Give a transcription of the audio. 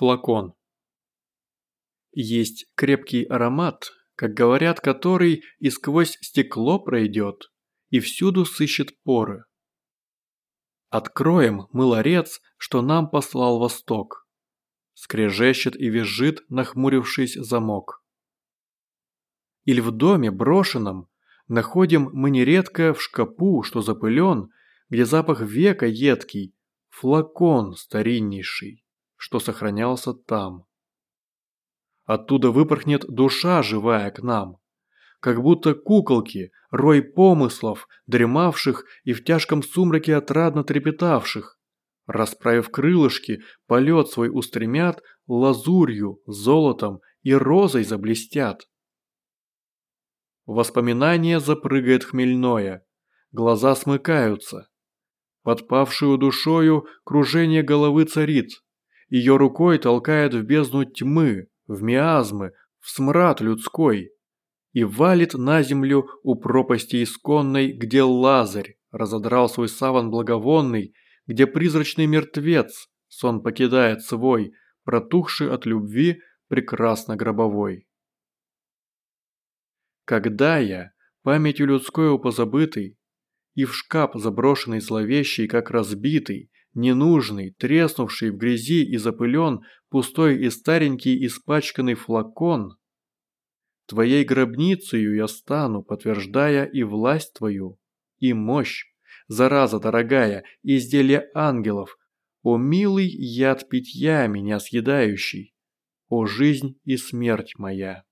Флакон. Есть крепкий аромат, как говорят, который и сквозь стекло пройдет, и всюду сыщет поры. Откроем мы ларец, что нам послал Восток. Скрежещет и визжит, нахмурившись замок. Или в доме брошенном находим мы нередко в шкапу, что запылен, где запах века едкий, флакон стариннейший что сохранялся там. Оттуда выпорхнет душа живая к нам, как будто куколки, рой помыслов, дремавших и в тяжком сумраке отрадно трепетавших. Расправив крылышки, полет свой устремят, лазурью, золотом и розой заблестят. Воспоминание запрыгает хмельное, глаза смыкаются. Подпавшую душою кружение головы царит, ее рукой толкает в бездну тьмы, в миазмы, в смрад людской. И валит на землю у пропасти исконной, где Лазарь разодрал свой саван благовонный, где призрачный мертвец сон покидает свой, протухший от любви прекрасно гробовой. Когда я, памятью людской позабытый, и в шкаф заброшенный зловещий, как разбитый, ненужный, треснувший в грязи и запылен, пустой и старенький испачканный флакон. Твоей гробницею я стану, подтверждая и власть твою, и мощь, зараза дорогая, изделие ангелов, о милый яд питья меня съедающий, о жизнь и смерть моя.